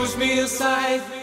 push me aside.